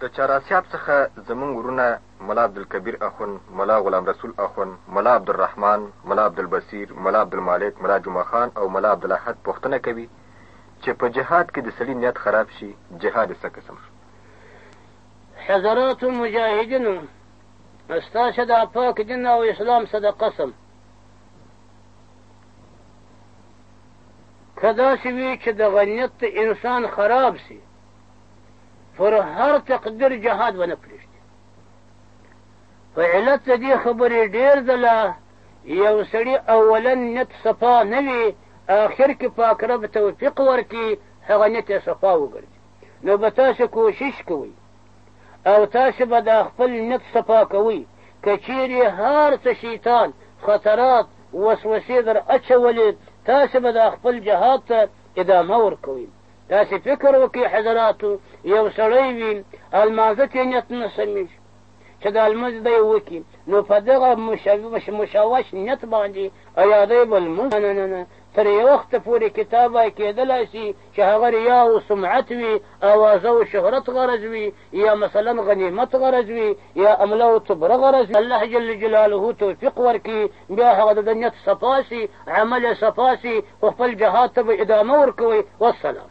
د چاراسیاب څخه زمونږ ورونه ملا عبدالکبیر اخوند، ملا غلام رسول اخوند، ملا عبدالرحمن، ملا عبدالبصیر، ملا عبدالمالک، ملا جمعه خان او ملا عبدالاحد پوښتنه کوي چې په جهاد کې د سړي نیت خراب شي جهاد یې څه قسم شو؟ حضراتو مجاهدینو! ستاسې دا پاک دین او اسلام څه د قسم! که داسې وي چې دغه نیت انسان خراب شي، پر هر تقدیر جهاد ونه پرېږدي په علت د دې خبرې ډېر ځله یو سړي اولا نیت صفا نه وي آخر کې پاک رب توفیق ورکړي هغه نیت یې صفا وګرځي نو به تاسو کوشش کوئ او تاسو به دا خپل نیت صفا کوئ که چیرې هر څه شیطان خطرات وسوسې در اچولې تاسو به دا خپل جهاد ته ادامه ورکوئ تاسې فکر وکړئ حضراتو یو سړی وي المانځه کې نیت نه سمیږي چې د المنځ دی وکړي نو په دغه مشوش نیت باندې ایا دی به لمونځ نه نه نه تر یو وخته پورې کتاب وای کېدلای شي چې هغه ریا او سمعت وي اوازه او شهرت غرض وي یا مثلا غنیمت غرض وي یا املا او تبره غرض وي الله جل جلاله توفیق ورکړي بیا هغه د نیت صفا شي عمل یې صفا سي خو خپل جهاد ته به ادامه ورکوئ والسلام.